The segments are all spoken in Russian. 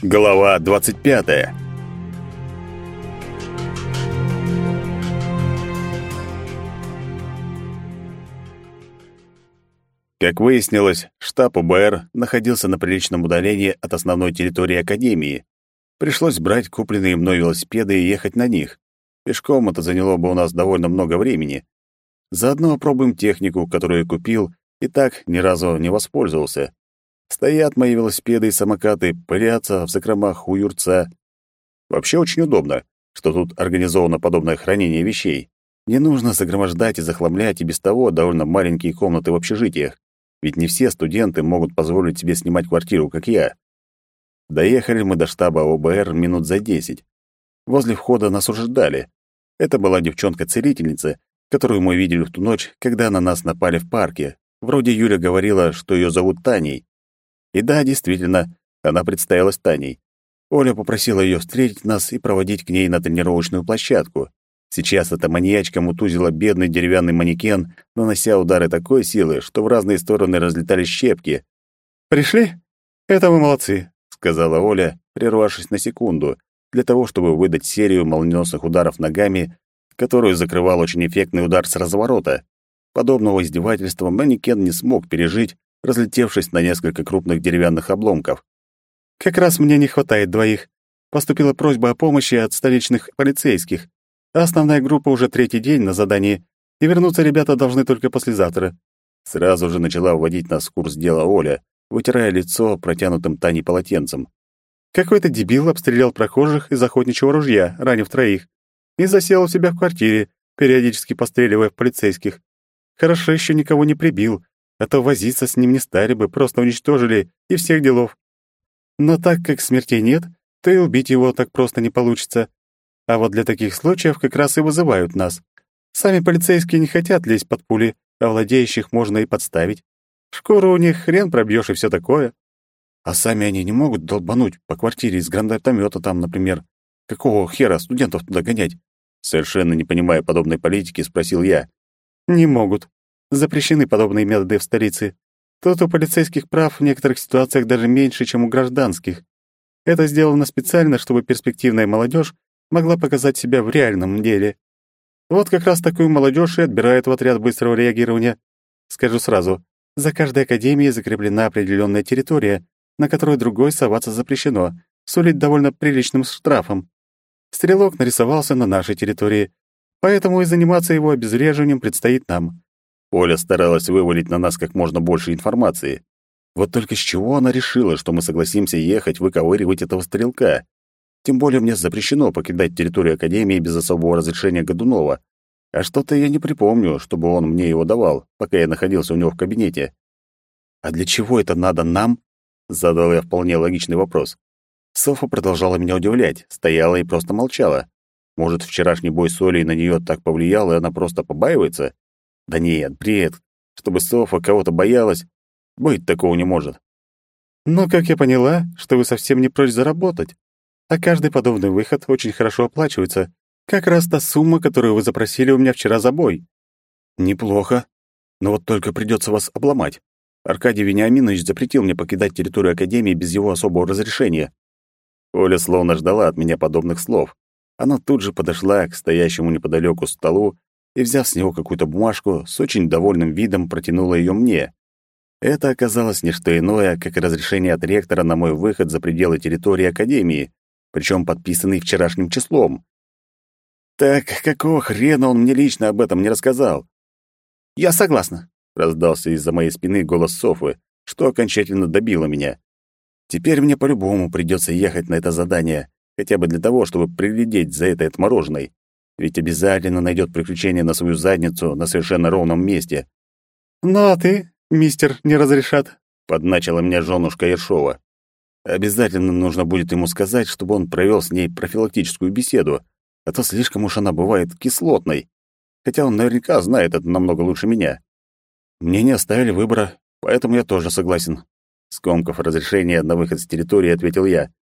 Глава 25. Как выяснилось, штаб УБР находился на приличном удалении от основной территории Академии. Пришлось брать купленные мной велосипеды и ехать на них. Пешком это заняло бы у нас довольно много времени. Заодно опробуем технику, которую я купил, и так ни разу не воспользовался. Стоят мои велосипеды и самокаты, пылятся в закромах у юрца. Вообще очень удобно, что тут организовано подобное хранение вещей. Не нужно загромождать и захламлять и без того довольно маленькие комнаты в общежитиях, ведь не все студенты могут позволить себе снимать квартиру, как я. Доехали мы до штаба ОБР минут за десять. Возле входа нас уже ждали. Это была девчонка-целительница, которую мы видели в ту ночь, когда на нас напали в парке. Вроде Юля говорила, что ее зовут Таней. И да, действительно, она представилась Таней. Оля попросила ее встретить нас и проводить к ней на тренировочную площадку. Сейчас эта маньячка мутузила бедный деревянный манекен, нанося удары такой силы, что в разные стороны разлетались щепки. «Пришли? Это вы молодцы», — сказала Оля, прервавшись на секунду, для того, чтобы выдать серию молниеносных ударов ногами, которую закрывал очень эффектный удар с разворота. Подобного издевательства манекен не смог пережить, разлетевшись на несколько крупных деревянных обломков. «Как раз мне не хватает двоих. Поступила просьба о помощи от столичных полицейских. Основная группа уже третий день на задании, и вернуться ребята должны только послезавтра». Сразу же начала вводить нас в курс дела Оля, вытирая лицо протянутым Таней полотенцем. Какой-то дебил обстрелял прохожих из охотничьего ружья, ранив троих, и засел у себя в квартире, периодически постреливая в полицейских. Хорошо еще никого не прибил, а то возиться с ним не стали бы, просто уничтожили и всех делов. Но так как смертей нет, то и убить его так просто не получится. А вот для таких случаев как раз и вызывают нас. Сами полицейские не хотят лезть под пули, а владеющих можно и подставить. Шкуру у них хрен пробьешь и все такое. А сами они не могут долбануть по квартире из гранатомета там, например. Какого хера студентов туда гонять? Совершенно не понимая подобной политики, спросил я. Не могут. Запрещены подобные методы в столице. Тут у полицейских прав в некоторых ситуациях даже меньше, чем у гражданских. Это сделано специально, чтобы перспективная молодежь могла показать себя в реальном деле. Вот как раз такую молодежь и отбирают в отряд быстрого реагирования. Скажу сразу, за каждой академией закреплена определенная территория, на которую другой соваться запрещено, сулить довольно приличным штрафом. Стрелок нарисовался на нашей территории, поэтому и заниматься его обезвреживанием предстоит нам. Оля старалась вывалить на нас как можно больше информации. Вот только с чего она решила, что мы согласимся ехать выковыривать этого стрелка? Тем более мне запрещено покидать территорию Академии без особого разрешения Годунова. А что-то я не припомню, чтобы он мне его давал, пока я находился у него в кабинете. «А для чего это надо нам?» — задал я вполне логичный вопрос. Софа продолжала меня удивлять, стояла и просто молчала. Может, вчерашний бой с Олей на нее так повлиял, и она просто побаивается? Да нет, бред. Чтобы Софа кого-то боялась, быть такого не может. Но, как я поняла, что вы совсем не прочь заработать. А каждый подобный выход очень хорошо оплачивается. Как раз та сумма, которую вы запросили у меня вчера за бой. Неплохо. Но вот только придется вас обломать. Аркадий Вениаминович запретил мне покидать территорию Академии без его особого разрешения. Оля словно ждала от меня подобных слов. Она тут же подошла к стоящему неподалеку столу и, взяв с него какую-то бумажку, с очень довольным видом протянула ее мне. Это оказалось не что иное, как разрешение от ректора на мой выход за пределы территории Академии, причем подписанный вчерашним числом. Так какого хрена он мне лично об этом не рассказал? «Я согласна», — раздался из-за моей спины голос Софы, что окончательно добило меня. Теперь мне по-любому придется ехать на это задание, хотя бы для того, чтобы приглядеть за этой отмороженной ведь обязательно найдет приключение на свою задницу на совершенно ровном месте. «Ну а ты, мистер, не разрешат?» — подначила меня женушка Ершова. Обязательно нужно будет ему сказать, чтобы он провел с ней профилактическую беседу, а то слишком уж она бывает кислотной. Хотя он наверняка знает это намного лучше меня. Мне не оставили выбора, поэтому я тоже согласен. Скомков разрешение на выход с территории, ответил я.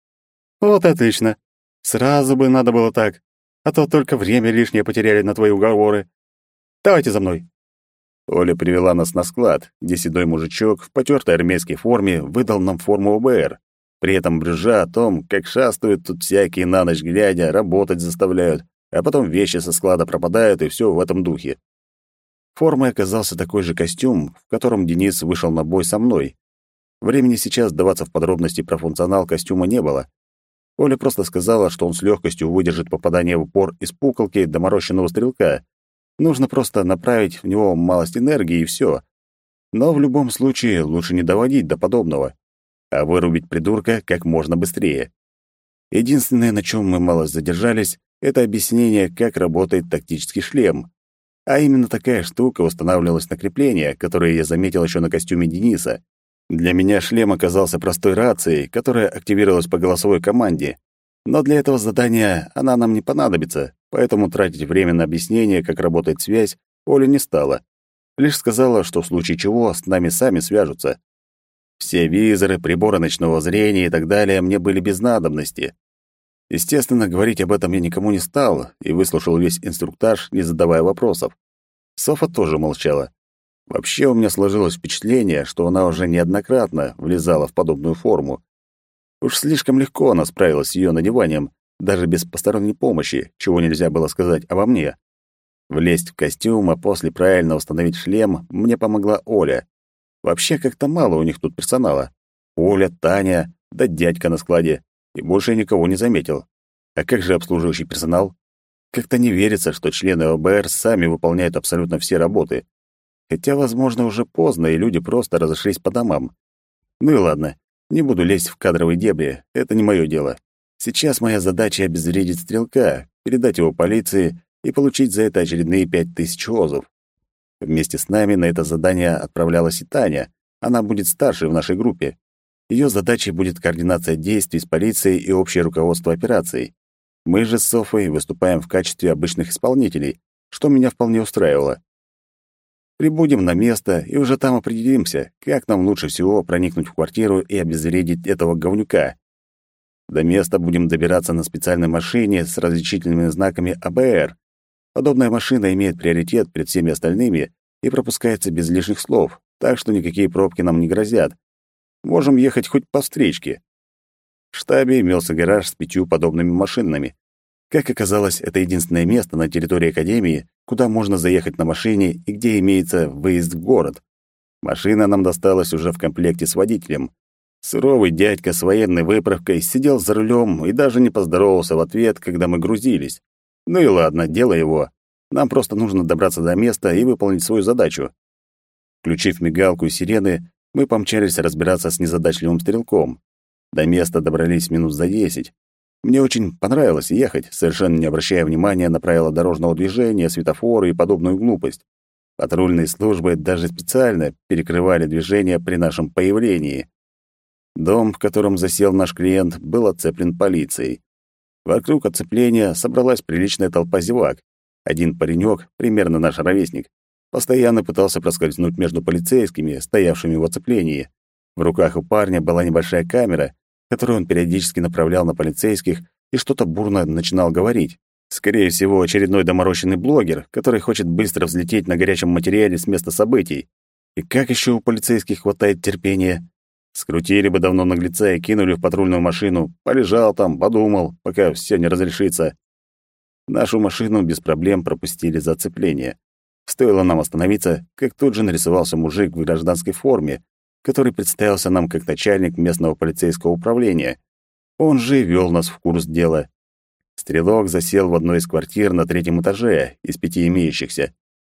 Вот отлично. Сразу бы надо было так а то только время лишнее потеряли на твои уговоры. Давайте за мной». Оля привела нас на склад, где седой мужичок в потёртой армейской форме выдал нам форму ОБР. при этом брюзжа о том, как шастают тут всякие на ночь глядя, работать заставляют, а потом вещи со склада пропадают, и все в этом духе. Формой оказался такой же костюм, в котором Денис вышел на бой со мной. Времени сейчас сдаваться в подробности про функционал костюма не было. Оля просто сказала, что он с легкостью выдержит попадание в упор из пуколки до морощенного стрелка. Нужно просто направить в него малость энергии, и все. Но в любом случае лучше не доводить до подобного, а вырубить придурка как можно быстрее. Единственное, на чем мы мало задержались, это объяснение, как работает тактический шлем. А именно такая штука устанавливалась на крепление, которое я заметил еще на костюме Дениса. Для меня шлем оказался простой рацией, которая активировалась по голосовой команде. Но для этого задания она нам не понадобится, поэтому тратить время на объяснение, как работает связь, Оля не стала. Лишь сказала, что в случае чего с нами сами свяжутся. Все визоры, приборы ночного зрения и так далее мне были без надобности. Естественно, говорить об этом я никому не стал и выслушал весь инструктаж, не задавая вопросов. Софа тоже молчала. Вообще у меня сложилось впечатление, что она уже неоднократно влезала в подобную форму. Уж слишком легко она справилась с ее надеванием, даже без посторонней помощи, чего нельзя было сказать обо мне. Влезть в костюм, а после правильно установить шлем мне помогла Оля. Вообще как-то мало у них тут персонала. Оля, Таня, да дядька на складе. И больше я никого не заметил. А как же обслуживающий персонал? Как-то не верится, что члены ОБР сами выполняют абсолютно все работы. Хотя, возможно, уже поздно, и люди просто разошлись по домам. Ну и ладно, не буду лезть в кадровые дебри, это не мое дело. Сейчас моя задача — обезвредить стрелка, передать его полиции и получить за это очередные пять тысяч озов. Вместе с нами на это задание отправлялась и Таня. Она будет старшей в нашей группе. Ее задачей будет координация действий с полицией и общее руководство операцией. Мы же с Софой выступаем в качестве обычных исполнителей, что меня вполне устраивало. Прибудем на место и уже там определимся, как нам лучше всего проникнуть в квартиру и обезвредить этого говнюка. До места будем добираться на специальной машине с различительными знаками АБР. Подобная машина имеет приоритет перед всеми остальными и пропускается без лишних слов, так что никакие пробки нам не грозят. Можем ехать хоть по встречке. В штабе имелся гараж с пятью подобными машинами. Как оказалось, это единственное место на территории Академии, куда можно заехать на машине и где имеется выезд в город. Машина нам досталась уже в комплекте с водителем. Суровый дядька с военной выправкой сидел за рулем и даже не поздоровался в ответ, когда мы грузились. Ну и ладно, дело его. Нам просто нужно добраться до места и выполнить свою задачу. Включив мигалку и сирены, мы помчались разбираться с незадачливым стрелком. До места добрались минут за десять. Мне очень понравилось ехать, совершенно не обращая внимания на правила дорожного движения, светофоры и подобную глупость. Патрульные службы даже специально перекрывали движение при нашем появлении. Дом, в котором засел наш клиент, был оцеплен полицией. Вокруг оцепления собралась приличная толпа зевак. Один паренек, примерно наш ровесник, постоянно пытался проскользнуть между полицейскими, стоявшими в оцеплении. В руках у парня была небольшая камера, которую он периодически направлял на полицейских и что-то бурно начинал говорить. Скорее всего, очередной доморощенный блогер, который хочет быстро взлететь на горячем материале с места событий. И как еще у полицейских хватает терпения? Скрутили бы давно наглеца и кинули в патрульную машину. Полежал там, подумал, пока все не разрешится. Нашу машину без проблем пропустили за оцепление. Стоило нам остановиться, как тут же нарисовался мужик в гражданской форме, который представился нам как начальник местного полицейского управления. Он же вел нас в курс дела. Стрелок засел в одной из квартир на третьем этаже из пяти имеющихся.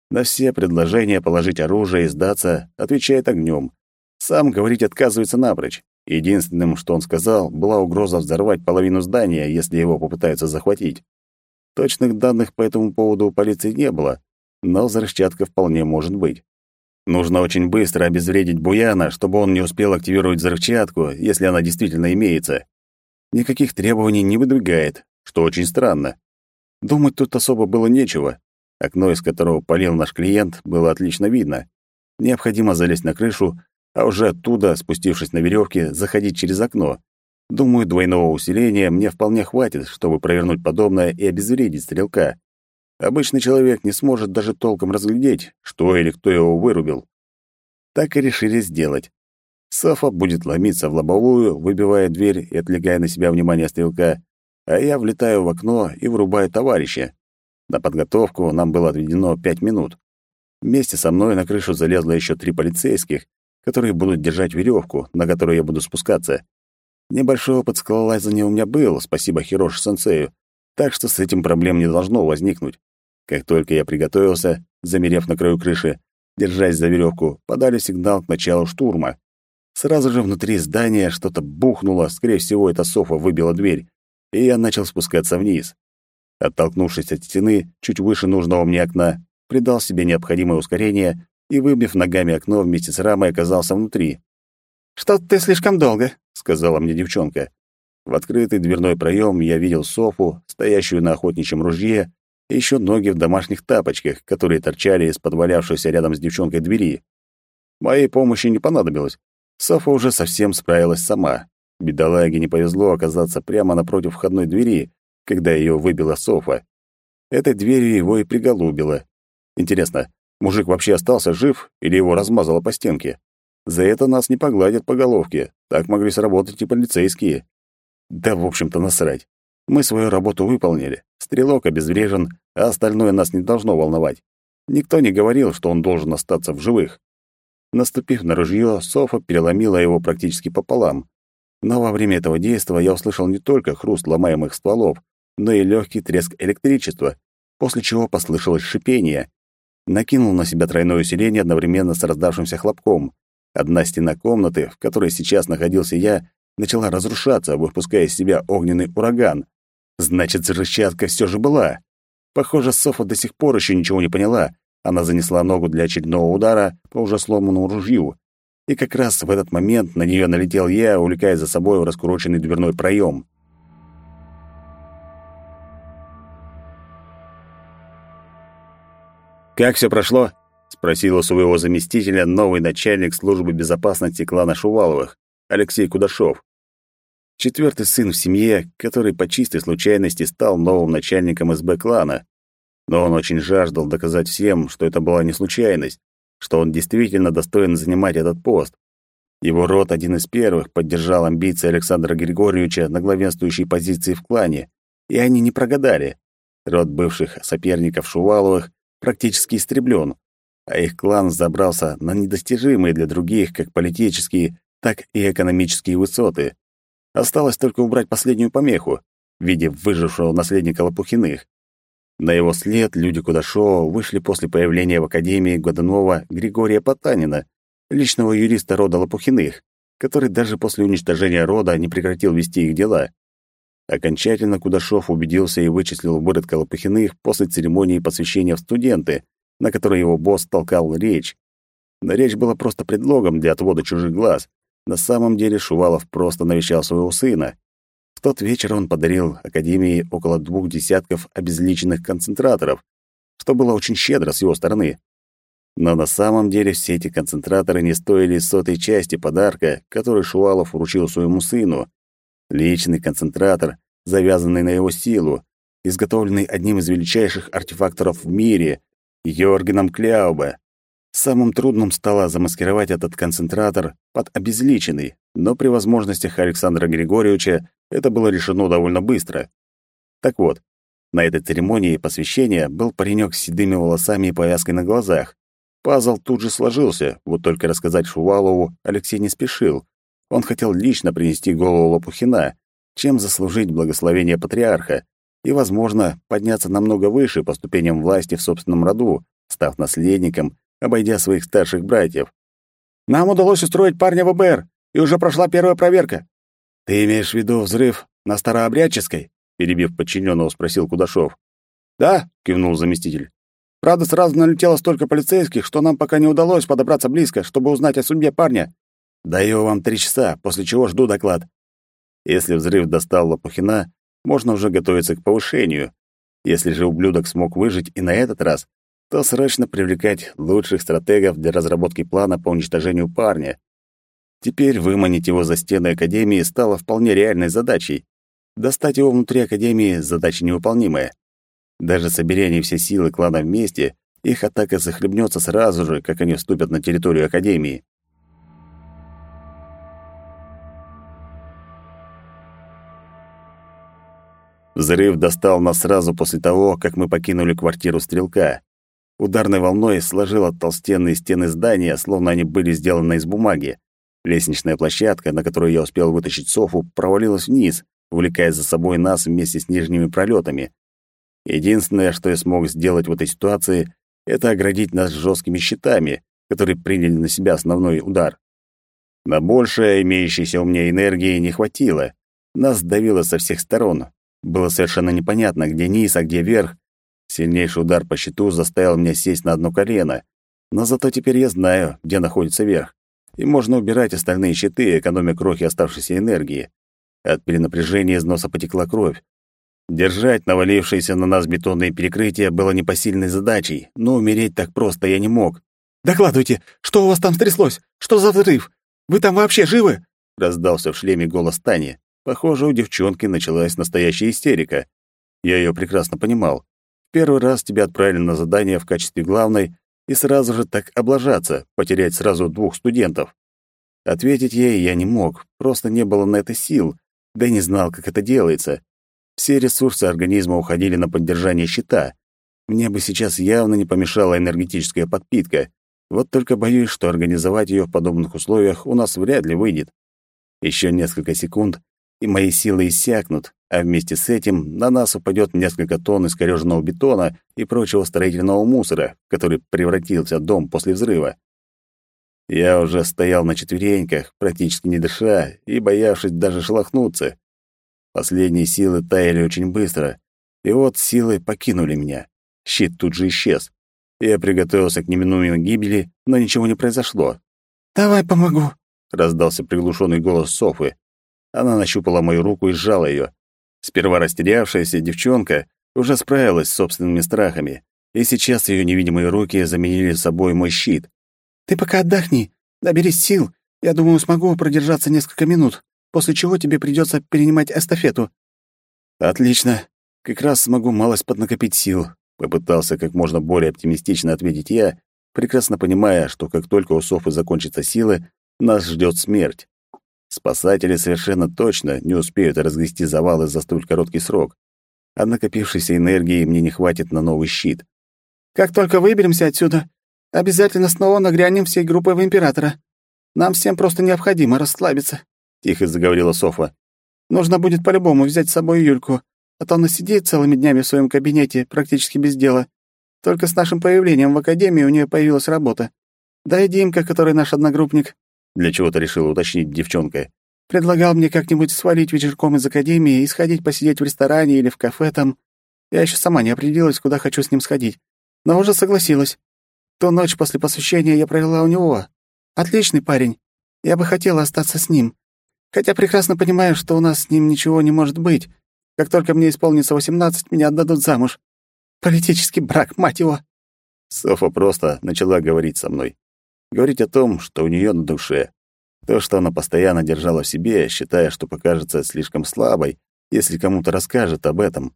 На все предложения положить оружие и сдаться отвечает огнем. Сам говорить отказывается напрочь. Единственным, что он сказал, была угроза взорвать половину здания, если его попытаются захватить. Точных данных по этому поводу у полиции не было, но взрывчатка вполне может быть. Нужно очень быстро обезвредить Буяна, чтобы он не успел активировать взрывчатку, если она действительно имеется. Никаких требований не выдвигает, что очень странно. Думать тут особо было нечего. Окно, из которого полил наш клиент, было отлично видно. Необходимо залезть на крышу, а уже оттуда, спустившись на веревке, заходить через окно. Думаю, двойного усиления мне вполне хватит, чтобы провернуть подобное и обезвредить стрелка. Обычный человек не сможет даже толком разглядеть, что или кто его вырубил. Так и решили сделать. Софа будет ломиться в лобовую, выбивая дверь и отвлекая на себя внимание стрелка, а я влетаю в окно и вырубаю товарища. На подготовку нам было отведено пять минут. Вместе со мной на крышу залезло еще три полицейских, которые будут держать веревку, на которую я буду спускаться. Небольшой опыт скалолазания у меня был, спасибо Хироши-сенсею, так что с этим проблем не должно возникнуть. Как только я приготовился, замерев на краю крыши, держась за веревку, подали сигнал к началу штурма. Сразу же внутри здания что-то бухнуло, скорее всего, эта софа выбила дверь, и я начал спускаться вниз. Оттолкнувшись от стены, чуть выше нужного мне окна, придал себе необходимое ускорение и, выбив ногами окно вместе с рамой, оказался внутри. «Что ты слишком долго», — сказала мне девчонка. В открытый дверной проем я видел Софу, стоящую на охотничьем ружье, и еще ноги в домашних тапочках, которые торчали из подвалявшейся рядом с девчонкой двери. Моей помощи не понадобилось. Софа уже совсем справилась сама. Бедолаге не повезло оказаться прямо напротив входной двери, когда ее выбила Софа. Этой дверью его и приголубило. Интересно, мужик вообще остался жив или его размазало по стенке? За это нас не погладят по головке. Так могли сработать и полицейские. Да, в общем-то, насрать. Мы свою работу выполнили. Стрелок обезврежен, а остальное нас не должно волновать. Никто не говорил, что он должен остаться в живых. Наступив на ружье, Софа переломила его практически пополам. Но во время этого действия я услышал не только хруст ломаемых стволов, но и легкий треск электричества, после чего послышалось шипение. Накинул на себя тройное усиление одновременно с раздавшимся хлопком. Одна стена комнаты, в которой сейчас находился я, начала разрушаться, выпуская из себя огненный ураган. Значит, взрывчатка все же была. Похоже, Софа до сих пор еще ничего не поняла. Она занесла ногу для очередного удара по уже сломанному ружью. И как раз в этот момент на нее налетел я, увлекая за собой в раскуроченный дверной проем. «Как все прошло?» — спросил у своего заместителя новый начальник службы безопасности клана Шуваловых, Алексей Кудашов. Четвертый сын в семье, который по чистой случайности стал новым начальником СБ клана. Но он очень жаждал доказать всем, что это была не случайность, что он действительно достоин занимать этот пост. Его род один из первых поддержал амбиции Александра Григорьевича на главенствующей позиции в клане, и они не прогадали. Род бывших соперников Шуваловых практически истреблен, а их клан забрался на недостижимые для других как политические, так и экономические высоты. Осталось только убрать последнюю помеху в виде выжившего наследника Лопухиных. На его след люди Кудашова вышли после появления в Академии Годунова Григория Потанина, личного юриста рода Лопухиных, который даже после уничтожения рода не прекратил вести их дела. Окончательно Кудашов убедился и вычислил выродка Лопухиных после церемонии посвящения в студенты, на которой его босс толкал речь. Но речь была просто предлогом для отвода чужих глаз, на самом деле Шувалов просто навещал своего сына. В тот вечер он подарил Академии около двух десятков обезличенных концентраторов, что было очень щедро с его стороны. Но на самом деле все эти концентраторы не стоили сотой части подарка, который Шувалов вручил своему сыну. Личный концентратор, завязанный на его силу, изготовленный одним из величайших артефакторов в мире, Йоргеном Кляуба. Самым трудным стало замаскировать этот концентратор под обезличенный, но при возможностях Александра Григорьевича это было решено довольно быстро. Так вот, на этой церемонии посвящения был паренек с седыми волосами и повязкой на глазах. Пазл тут же сложился, вот только рассказать Шувалову Алексей не спешил. Он хотел лично принести голову Лопухина, чем заслужить благословение патриарха и, возможно, подняться намного выше по ступеням власти в собственном роду, став наследником обойдя своих старших братьев. «Нам удалось устроить парня в ОБР, и уже прошла первая проверка». «Ты имеешь в виду взрыв на Старообрядческой?» перебив подчиненного, спросил Кудашов. «Да», — кивнул заместитель. «Правда, сразу налетело столько полицейских, что нам пока не удалось подобраться близко, чтобы узнать о судьбе парня. Даю вам три часа, после чего жду доклад». Если взрыв достал Лопухина, можно уже готовиться к повышению. Если же ублюдок смог выжить и на этот раз, то срочно привлекать лучших стратегов для разработки плана по уничтожению парня. Теперь выманить его за стены Академии стало вполне реальной задачей. Достать его внутри Академии — задача невыполнимая. Даже соберение все силы клана вместе, их атака захлебнется сразу же, как они вступят на территорию Академии. Взрыв достал нас сразу после того, как мы покинули квартиру стрелка. Ударной волной сложило толстенные стены здания, словно они были сделаны из бумаги. Лестничная площадка, на которую я успел вытащить Софу, провалилась вниз, увлекая за собой нас вместе с нижними пролетами. Единственное, что я смог сделать в этой ситуации, это оградить нас жесткими щитами, которые приняли на себя основной удар. На большее имеющейся у меня энергии не хватило. Нас давило со всех сторон. Было совершенно непонятно, где низ, а где верх. Сильнейший удар по щиту заставил меня сесть на одно колено. Но зато теперь я знаю, где находится верх. И можно убирать остальные щиты, экономя крохи оставшейся энергии. От перенапряжения из носа потекла кровь. Держать навалившиеся на нас бетонные перекрытия было непосильной задачей, но умереть так просто я не мог. «Докладывайте, что у вас там стряслось? Что за взрыв? Вы там вообще живы?» Раздался в шлеме голос Тани. Похоже, у девчонки началась настоящая истерика. Я ее прекрасно понимал. Первый раз тебя отправили на задание в качестве главной, и сразу же так облажаться, потерять сразу двух студентов. Ответить ей я не мог, просто не было на это сил, да и не знал, как это делается. Все ресурсы организма уходили на поддержание щита. Мне бы сейчас явно не помешала энергетическая подпитка. Вот только боюсь, что организовать ее в подобных условиях у нас вряд ли выйдет. Еще несколько секунд, и мои силы иссякнут, а вместе с этим на нас упадет несколько тонн искорёженного бетона и прочего строительного мусора, в который превратился дом после взрыва. Я уже стоял на четвереньках, практически не дыша и боявшись даже шелохнуться. Последние силы таяли очень быстро, и вот силы покинули меня. Щит тут же исчез. Я приготовился к неминуемой гибели, но ничего не произошло. «Давай помогу», — раздался приглушенный голос Софы. Она нащупала мою руку и сжала ее. Сперва растерявшаяся девчонка уже справилась с собственными страхами, и сейчас ее невидимые руки заменили собой мой щит. «Ты пока отдохни, наберись сил. Я думаю, смогу продержаться несколько минут после чего тебе придется перенимать эстафету». «Отлично. Как раз смогу малость поднакопить сил», — попытался как можно более оптимистично ответить я, прекрасно понимая, что как только у Софы закончатся силы, нас ждет смерть. Спасатели совершенно точно не успеют разгрести завалы за столь короткий срок, а накопившейся энергии мне не хватит на новый щит. «Как только выберемся отсюда, обязательно снова нагрянем всей группой в Императора. Нам всем просто необходимо расслабиться». — тихо заговорила Софа. «Нужно будет по-любому взять с собой Юльку, а то она сидит целыми днями в своем кабинете, практически без дела. Только с нашим появлением в академии у нее появилась работа. Да и Димка, который наш одногруппник». Для чего-то решила уточнить девчонка. «Предлагал мне как-нибудь свалить вечерком из академии и сходить посидеть в ресторане или в кафе там. Я еще сама не определилась, куда хочу с ним сходить. Но уже согласилась. Ту ночь после посвящения я провела у него. Отличный парень. Я бы хотела остаться с ним. Хотя прекрасно понимаю, что у нас с ним ничего не может быть. Как только мне исполнится восемнадцать, меня отдадут замуж. Политический брак, мать его!» Софа просто начала говорить со мной. Говорить о том, что у нее на душе. То, что она постоянно держала в себе, считая, что покажется слишком слабой, если кому-то расскажет об этом.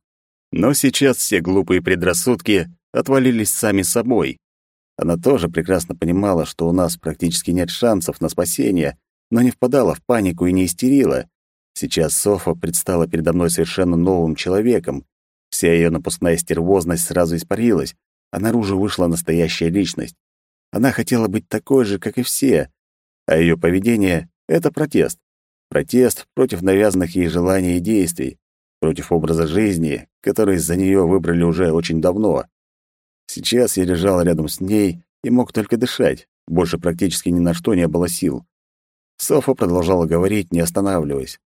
Но сейчас все глупые предрассудки отвалились сами собой. Она тоже прекрасно понимала, что у нас практически нет шансов на спасение, но не впадала в панику и не истерила. Сейчас Софа предстала передо мной совершенно новым человеком. Вся ее напускная стервозность сразу испарилась, а наружу вышла настоящая личность. Она хотела быть такой же, как и все, а ее поведение — это протест. Протест против навязанных ей желаний и действий, против образа жизни, который за нее выбрали уже очень давно. Сейчас я лежал рядом с ней и мог только дышать, больше практически ни на что не было сил. Софа продолжала говорить, не останавливаясь.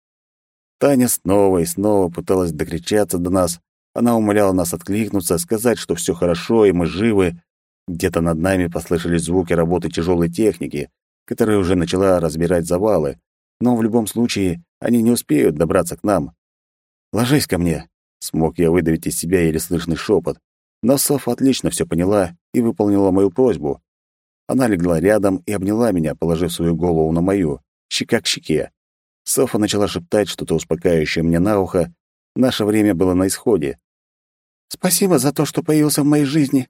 Таня снова и снова пыталась докричаться до нас. Она умоляла нас откликнуться, сказать, что все хорошо и мы живы. Где-то над нами послышались звуки работы тяжелой техники, которая уже начала разбирать завалы. Но в любом случае они не успеют добраться к нам. «Ложись ко мне», — смог я выдавить из себя еле слышный шепот. Но Софа отлично все поняла и выполнила мою просьбу. Она легла рядом и обняла меня, положив свою голову на мою, щека к щеке. Софа начала шептать что-то успокаивающее мне на ухо. Наше время было на исходе. «Спасибо за то, что появился в моей жизни.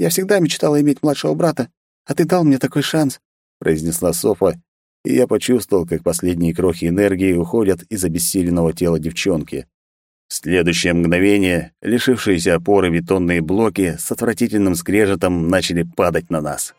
Я всегда мечтала иметь младшего брата, а ты дал мне такой шанс», — произнесла Софа, и я почувствовал, как последние крохи энергии уходят из обессиленного тела девчонки. В следующее мгновение лишившиеся опоры бетонные блоки с отвратительным скрежетом начали падать на нас.